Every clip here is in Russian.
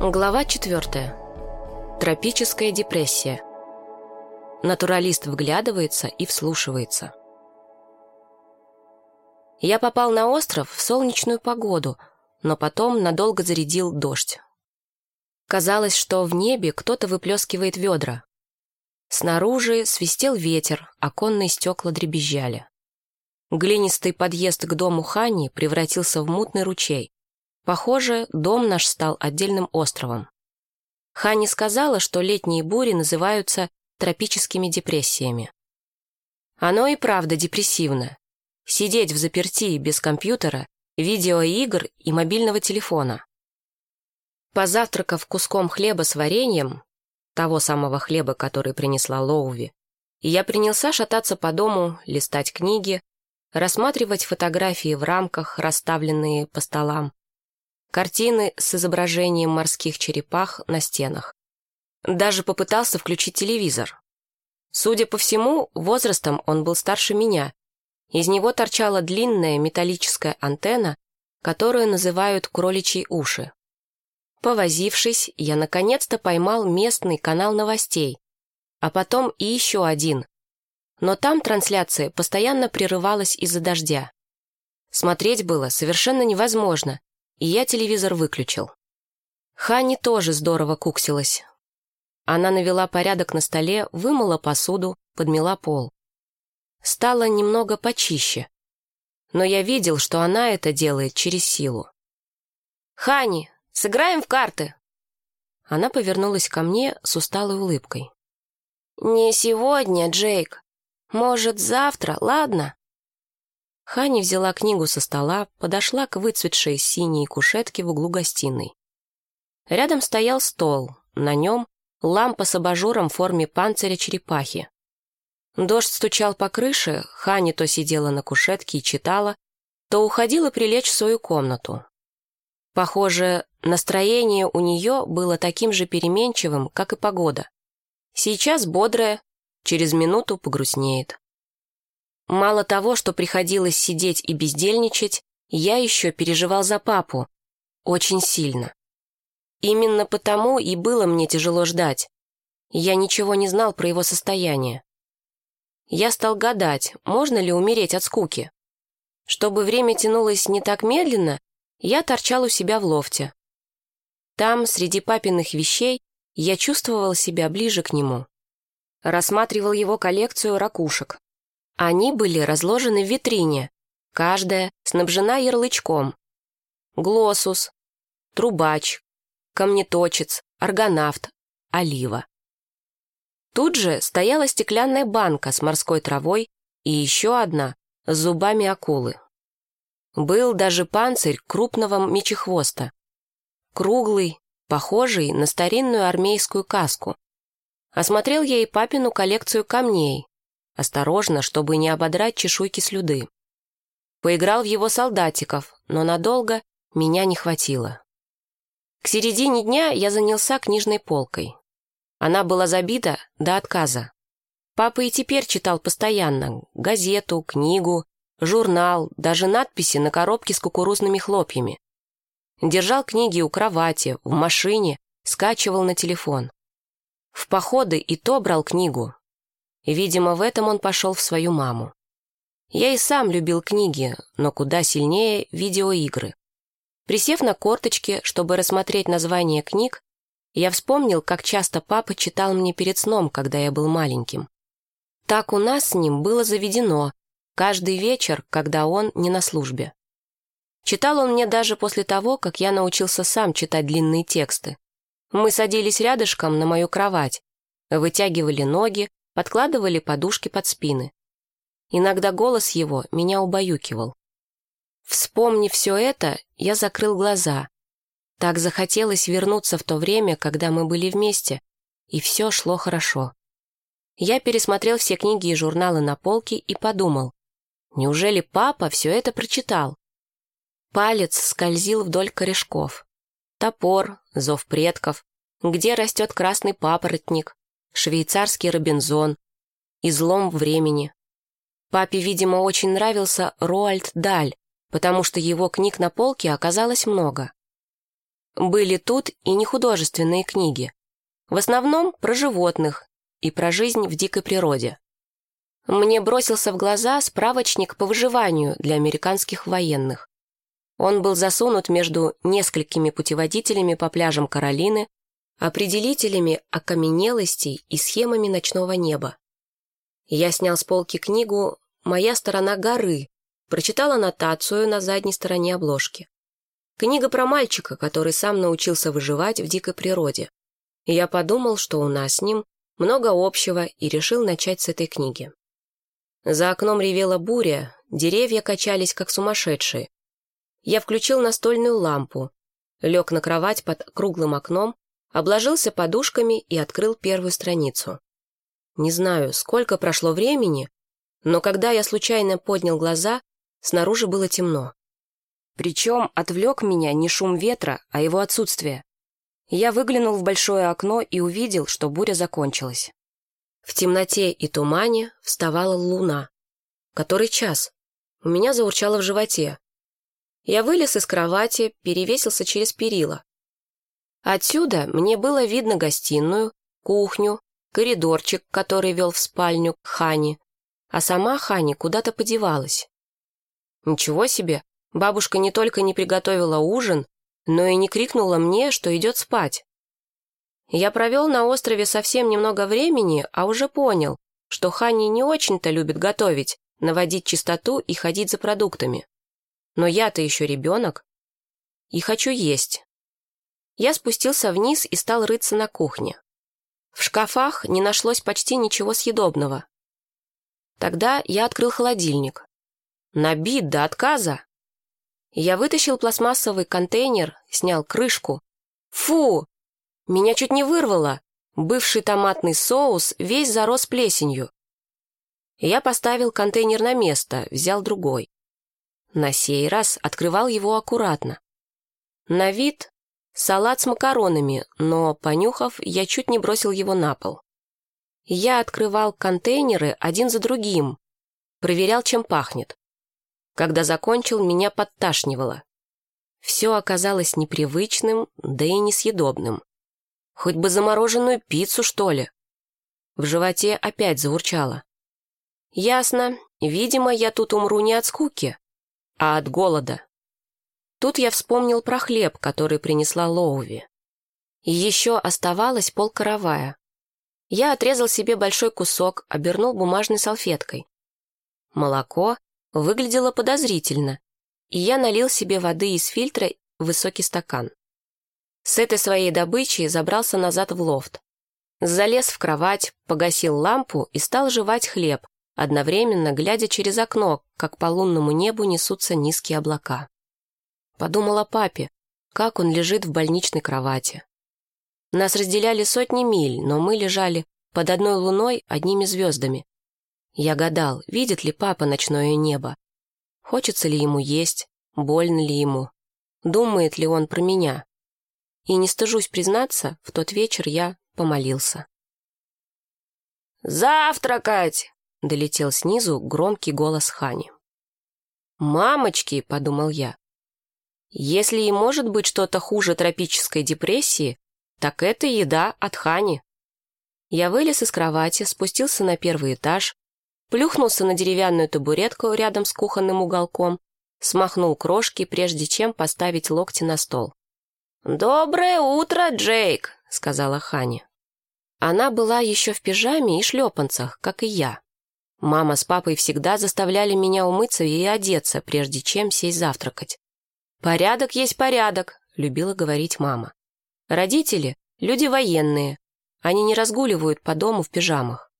Глава 4. Тропическая депрессия. Натуралист вглядывается и вслушивается. Я попал на остров в солнечную погоду, но потом надолго зарядил дождь. Казалось, что в небе кто-то выплескивает ведра. Снаружи свистел ветер, оконные стекла дребезжали. Глинистый подъезд к дому Хани превратился в мутный ручей. Похоже, дом наш стал отдельным островом. Хани сказала, что летние бури называются тропическими депрессиями. Оно и правда депрессивно. Сидеть в заперти без компьютера, видеоигр и мобильного телефона. Позавтракав куском хлеба с вареньем, того самого хлеба, который принесла Лоуви, я принялся шататься по дому, листать книги, рассматривать фотографии в рамках, расставленные по столам, картины с изображением морских черепах на стенах. Даже попытался включить телевизор. Судя по всему, возрастом он был старше меня. Из него торчала длинная металлическая антенна, которую называют кроличьи уши. Повозившись, я наконец-то поймал местный канал новостей, а потом и еще один. Но там трансляция постоянно прерывалась из-за дождя. Смотреть было совершенно невозможно, и я телевизор выключил. Хани тоже здорово куксилась. Она навела порядок на столе, вымыла посуду, подмела пол. Стало немного почище. Но я видел, что она это делает через силу. «Хани, сыграем в карты!» Она повернулась ко мне с усталой улыбкой. «Не сегодня, Джейк. Может, завтра, ладно?» Хани взяла книгу со стола, подошла к выцветшей синей кушетке в углу гостиной. Рядом стоял стол, на нем лампа с абажуром в форме панциря черепахи. Дождь стучал по крыше, Хани то сидела на кушетке и читала, то уходила прилечь в свою комнату. Похоже, настроение у нее было таким же переменчивым, как и погода. Сейчас бодрое, через минуту погрустнеет. Мало того, что приходилось сидеть и бездельничать, я еще переживал за папу. Очень сильно. Именно потому и было мне тяжело ждать. Я ничего не знал про его состояние. Я стал гадать, можно ли умереть от скуки. Чтобы время тянулось не так медленно, я торчал у себя в лофте. Там, среди папиных вещей, я чувствовал себя ближе к нему. Рассматривал его коллекцию ракушек. Они были разложены в витрине, каждая снабжена ярлычком. Глоссус, трубач, камнеточец, аргонавт, олива. Тут же стояла стеклянная банка с морской травой и еще одна с зубами акулы. Был даже панцирь крупного мечехвоста. Круглый, похожий на старинную армейскую каску. Осмотрел я и папину коллекцию камней, осторожно, чтобы не ободрать чешуйки слюды. Поиграл в его солдатиков, но надолго меня не хватило. К середине дня я занялся книжной полкой. Она была забита до отказа. Папа и теперь читал постоянно газету, книгу, журнал, даже надписи на коробке с кукурузными хлопьями. Держал книги у кровати, в машине, скачивал на телефон. В походы и то брал книгу, Видимо, в этом он пошел в свою маму. Я и сам любил книги, но куда сильнее видеоигры. Присев на корточки, чтобы рассмотреть название книг, я вспомнил, как часто папа читал мне перед сном, когда я был маленьким. Так у нас с ним было заведено, каждый вечер, когда он не на службе. Читал он мне даже после того, как я научился сам читать длинные тексты. Мы садились рядышком на мою кровать, вытягивали ноги, подкладывали подушки под спины. Иногда голос его меня убаюкивал. Вспомнив все это, я закрыл глаза. Так захотелось вернуться в то время, когда мы были вместе, и все шло хорошо. Я пересмотрел все книги и журналы на полке и подумал, неужели папа все это прочитал? Палец скользил вдоль корешков. Топор, зов предков, где растет красный папоротник, швейцарский Робинзон, излом времени. Папе, видимо, очень нравился Роальд Даль, потому что его книг на полке оказалось много. Были тут и нехудожественные книги. В основном про животных и про жизнь в дикой природе. Мне бросился в глаза справочник по выживанию для американских военных. Он был засунут между несколькими путеводителями по пляжам Каролины, определителями окаменелостей и схемами ночного неба. Я снял с полки книгу «Моя сторона горы», прочитал аннотацию на задней стороне обложки. Книга про мальчика, который сам научился выживать в дикой природе. И я подумал, что у нас с ним много общего, и решил начать с этой книги. За окном ревела буря, деревья качались, как сумасшедшие. Я включил настольную лампу, лег на кровать под круглым окном, обложился подушками и открыл первую страницу. Не знаю, сколько прошло времени, но когда я случайно поднял глаза, снаружи было темно. Причем отвлек меня не шум ветра, а его отсутствие. Я выглянул в большое окно и увидел, что буря закончилась. В темноте и тумане вставала луна. Который час? У меня заурчало в животе. Я вылез из кровати, перевесился через перила. Отсюда мне было видно гостиную, кухню, коридорчик, который вел в спальню к Хане, а сама Хани куда-то подевалась. Ничего себе, бабушка не только не приготовила ужин, но и не крикнула мне, что идет спать. Я провел на острове совсем немного времени, а уже понял, что Хани не очень-то любит готовить, наводить чистоту и ходить за продуктами. Но я-то еще ребенок и хочу есть. Я спустился вниз и стал рыться на кухне. В шкафах не нашлось почти ничего съедобного. Тогда я открыл холодильник. Набит до отказа. Я вытащил пластмассовый контейнер, снял крышку. Фу! Меня чуть не вырвало. Бывший томатный соус весь зарос плесенью. Я поставил контейнер на место, взял другой. На сей раз открывал его аккуратно. На вид Салат с макаронами, но, понюхав, я чуть не бросил его на пол. Я открывал контейнеры один за другим, проверял, чем пахнет. Когда закончил, меня подташнивало. Все оказалось непривычным, да и несъедобным. Хоть бы замороженную пиццу, что ли. В животе опять заурчало. Ясно, видимо, я тут умру не от скуки, а от голода. Тут я вспомнил про хлеб, который принесла Лоуви. И еще оставалось полкоровая. Я отрезал себе большой кусок, обернул бумажной салфеткой. Молоко выглядело подозрительно, и я налил себе воды из фильтра в высокий стакан. С этой своей добычей забрался назад в лофт. Залез в кровать, погасил лампу и стал жевать хлеб, одновременно глядя через окно, как по лунному небу несутся низкие облака. Подумал о папе, как он лежит в больничной кровати. Нас разделяли сотни миль, но мы лежали под одной луной одними звездами. Я гадал, видит ли папа ночное небо. Хочется ли ему есть, больно ли ему, думает ли он про меня. И не стыжусь признаться, в тот вечер я помолился. «Завтракать!» — долетел снизу громкий голос Хани. «Мамочки!» — подумал я. Если и может быть что-то хуже тропической депрессии, так это еда от Хани. Я вылез из кровати, спустился на первый этаж, плюхнулся на деревянную табуретку рядом с кухонным уголком, смахнул крошки, прежде чем поставить локти на стол. «Доброе утро, Джейк!» — сказала Хани. Она была еще в пижаме и шлепанцах, как и я. Мама с папой всегда заставляли меня умыться и одеться, прежде чем сесть завтракать. «Порядок есть порядок», — любила говорить мама. Родители — люди военные. Они не разгуливают по дому в пижамах.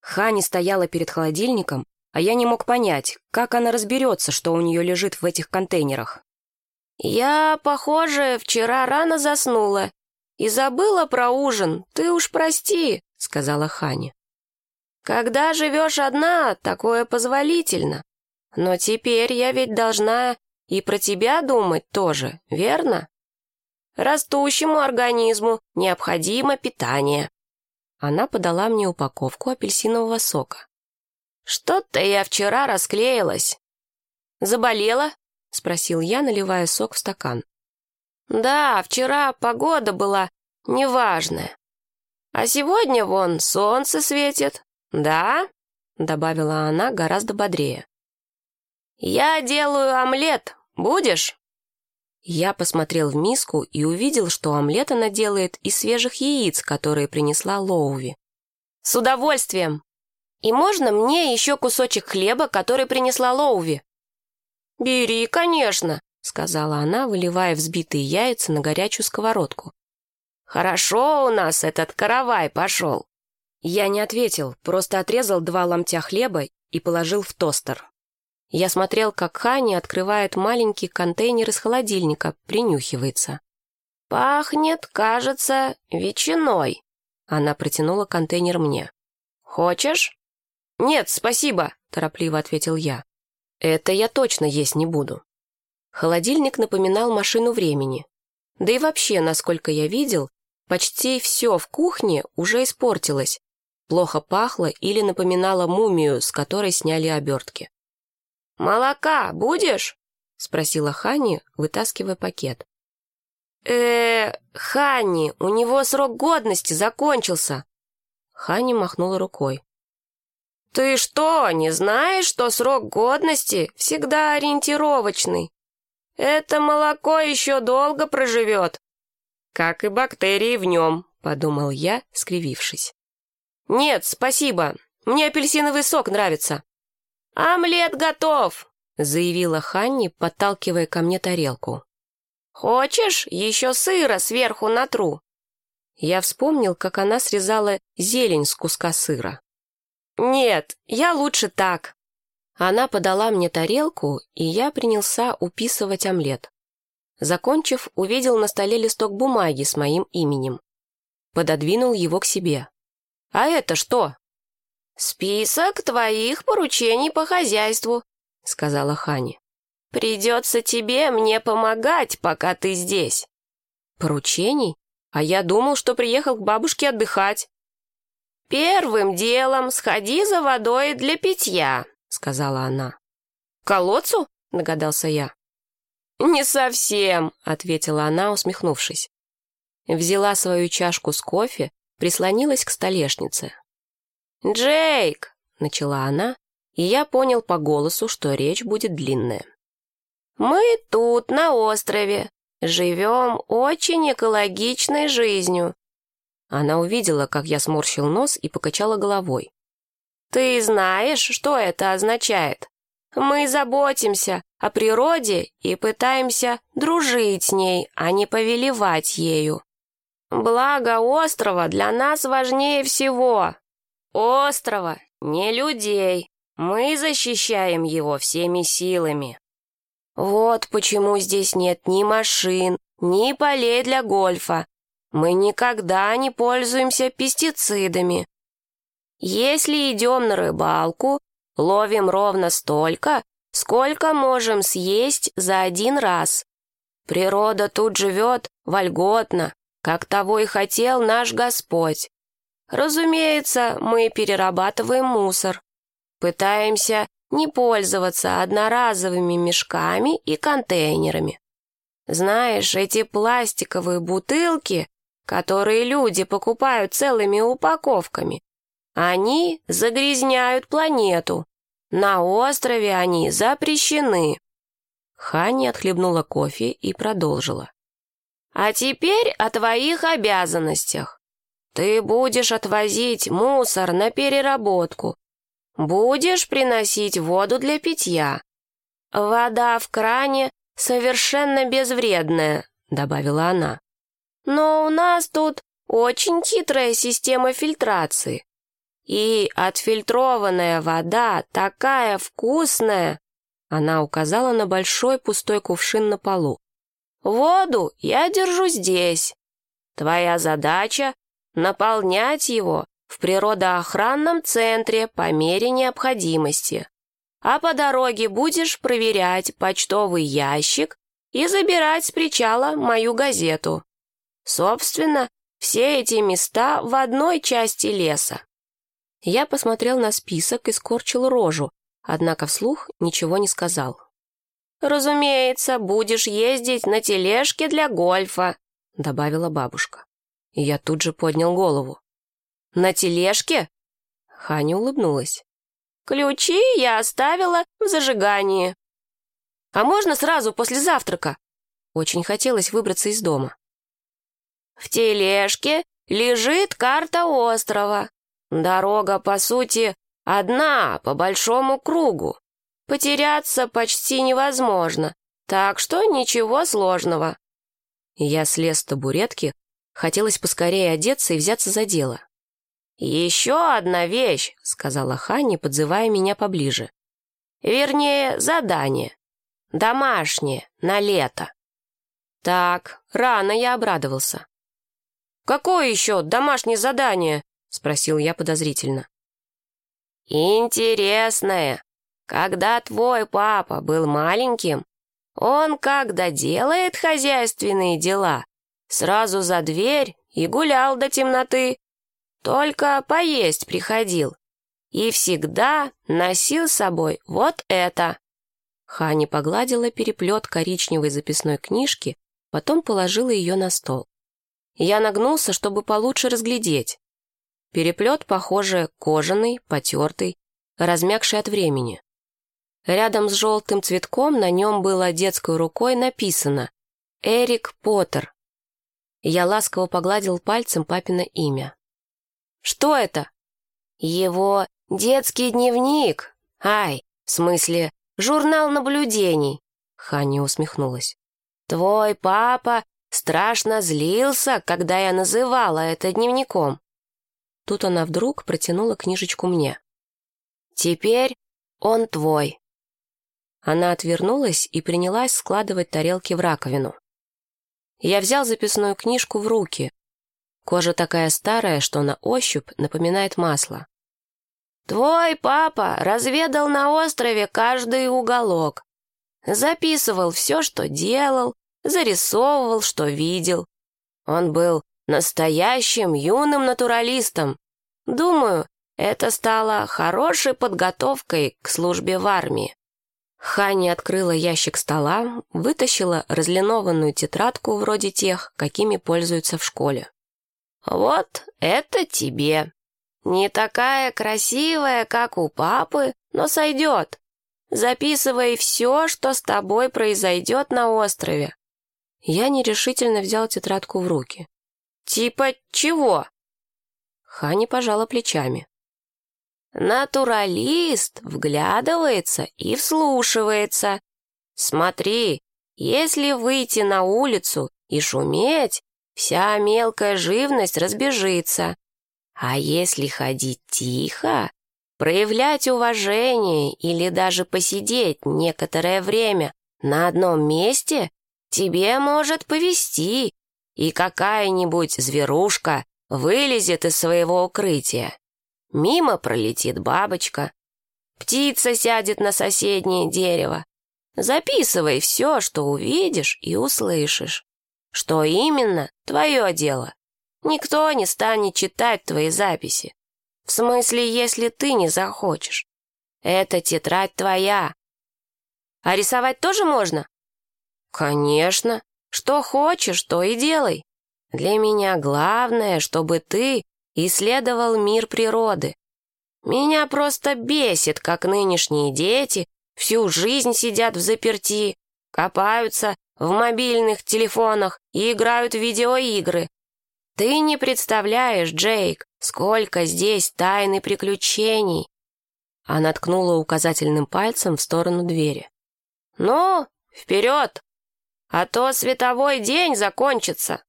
Хани стояла перед холодильником, а я не мог понять, как она разберется, что у нее лежит в этих контейнерах. «Я, похоже, вчера рано заснула и забыла про ужин, ты уж прости», — сказала Хани. «Когда живешь одна, такое позволительно. Но теперь я ведь должна и про тебя думать тоже, верно? Растущему организму необходимо питание. Она подала мне упаковку апельсинового сока. Что-то я вчера расклеилась. Заболела? Спросил я, наливая сок в стакан. Да, вчера погода была неважная. А сегодня вон солнце светит, да?» Добавила она гораздо бодрее. «Я делаю омлет. Будешь?» Я посмотрел в миску и увидел, что омлет она делает из свежих яиц, которые принесла Лоуви. «С удовольствием! И можно мне еще кусочек хлеба, который принесла Лоуви?» «Бери, конечно», — сказала она, выливая взбитые яйца на горячую сковородку. «Хорошо у нас этот каравай пошел». Я не ответил, просто отрезал два ломтя хлеба и положил в тостер. Я смотрел, как Хани открывает маленький контейнер из холодильника, принюхивается. «Пахнет, кажется, ветчиной». Она протянула контейнер мне. «Хочешь?» «Нет, спасибо», — торопливо ответил я. «Это я точно есть не буду». Холодильник напоминал машину времени. Да и вообще, насколько я видел, почти все в кухне уже испортилось, плохо пахло или напоминало мумию, с которой сняли обертки. «Молока будешь?» — спросила Хани, вытаскивая пакет. э Хани, у него срок годности закончился!» Хани махнула рукой. «Ты что, не знаешь, что срок годности всегда ориентировочный? Это молоко еще долго проживет!» «Как и бактерии в нем», — подумал я, скривившись. «Нет, спасибо, мне апельсиновый сок нравится», «Омлет готов!» — заявила Ханни, подталкивая ко мне тарелку. «Хочешь, еще сыра сверху натру?» Я вспомнил, как она срезала зелень с куска сыра. «Нет, я лучше так». Она подала мне тарелку, и я принялся уписывать омлет. Закончив, увидел на столе листок бумаги с моим именем. Пододвинул его к себе. «А это что?» «Список твоих поручений по хозяйству», — сказала Хани. «Придется тебе мне помогать, пока ты здесь». «Поручений? А я думал, что приехал к бабушке отдыхать». «Первым делом сходи за водой для питья», — сказала она. «К колодцу?» — догадался я. «Не совсем», — ответила она, усмехнувшись. Взяла свою чашку с кофе, прислонилась к столешнице. «Джейк!» — начала она, и я понял по голосу, что речь будет длинная. «Мы тут, на острове, живем очень экологичной жизнью». Она увидела, как я сморщил нос и покачала головой. «Ты знаешь, что это означает? Мы заботимся о природе и пытаемся дружить с ней, а не повелевать ею. Благо острова для нас важнее всего, острова, не людей. Мы защищаем его всеми силами. Вот почему здесь нет ни машин, ни полей для гольфа. Мы никогда не пользуемся пестицидами. Если идем на рыбалку, ловим ровно столько, сколько можем съесть за один раз. Природа тут живет вольготно, как того и хотел наш Господь. Разумеется, мы перерабатываем мусор. Пытаемся не пользоваться одноразовыми мешками и контейнерами. Знаешь, эти пластиковые бутылки, которые люди покупают целыми упаковками, они загрязняют планету. На острове они запрещены. Хани отхлебнула кофе и продолжила. А теперь о твоих обязанностях. Ты будешь отвозить мусор на переработку. Будешь приносить воду для питья. Вода в кране совершенно безвредная, добавила она. Но у нас тут очень хитрая система фильтрации. И отфильтрованная вода такая вкусная. Она указала на большой пустой кувшин на полу. Воду я держу здесь. Твоя задача наполнять его в природоохранном центре по мере необходимости. А по дороге будешь проверять почтовый ящик и забирать с причала мою газету. Собственно, все эти места в одной части леса. Я посмотрел на список и скорчил рожу, однако вслух ничего не сказал. разумеется, будешь ездить на тележке для гольфа», — добавила бабушка. Я тут же поднял голову. «На тележке?» Ханя улыбнулась. «Ключи я оставила в зажигании». «А можно сразу после завтрака?» Очень хотелось выбраться из дома. «В тележке лежит карта острова. Дорога, по сути, одна, по большому кругу. Потеряться почти невозможно, так что ничего сложного». Я слез с табуретки, хотелось поскорее одеться и взяться за дело. «Еще одна вещь», — сказала Ханни, подзывая меня поближе. «Вернее, задание. Домашнее, на лето». Так, рано я обрадовался. «Какое еще домашнее задание?» — спросил я подозрительно. «Интересное. Когда твой папа был маленьким, он, когда делает хозяйственные дела, сразу за дверь и гулял до темноты. Только поесть приходил. И всегда носил с собой вот это». Хани погладила переплет коричневой записной книжки, потом положила ее на стол. Я нагнулся, чтобы получше разглядеть. Переплет, похоже, кожаный, потертый, размягший от времени. Рядом с желтым цветком на нем было детской рукой написано «Эрик Поттер». Я ласково погладил пальцем папино имя. «Что это?» «Его детский дневник. Ай, в смысле, журнал наблюдений», — Ханя усмехнулась. «Твой папа страшно злился, когда я называла это дневником». Тут она вдруг протянула книжечку мне. «Теперь он твой». Она отвернулась и принялась складывать тарелки в раковину. Я взял записную книжку в руки. Кожа такая старая, что на ощупь напоминает масло. «Твой папа разведал на острове каждый уголок. Записывал все, что делал, зарисовывал, что видел. Он был настоящим юным натуралистом. Думаю, это стало хорошей подготовкой к службе в армии. Ханни открыла ящик стола, вытащила разлинованную тетрадку вроде тех, какими пользуются в школе. «Вот это тебе. Не такая красивая, как у папы, но сойдет. Записывай все, что с тобой произойдет на острове». Я нерешительно взял тетрадку в руки. «Типа чего?» Хани пожала плечами. «Натуралист вглядывается и вслушивается. Смотри, если выйти на улицу и шуметь, вся мелкая живность разбежится. А если ходить тихо, проявлять уважение или даже посидеть некоторое время на одном месте, тебе может повести, и какая-нибудь зверушка вылезет из своего укрытия. Мимо пролетит бабочка, птица сядет на соседнее дерево. Записывай все, что увидишь и услышишь. Что именно, твое дело. Никто не станет читать твои записи. В смысле, если ты не захочешь. Эта тетрадь твоя. А рисовать тоже можно? Конечно. Что хочешь, то и делай. Для меня главное, чтобы ты исследовал мир природы. Меня просто бесит, как нынешние дети всю жизнь сидят в заперти, копаются в мобильных телефонах и играют в видеоигры. Ты не представляешь, Джейк, сколько здесь тайн и приключений. Она ткнула указательным пальцем в сторону двери. «Ну, вперед! А то световой день закончится!»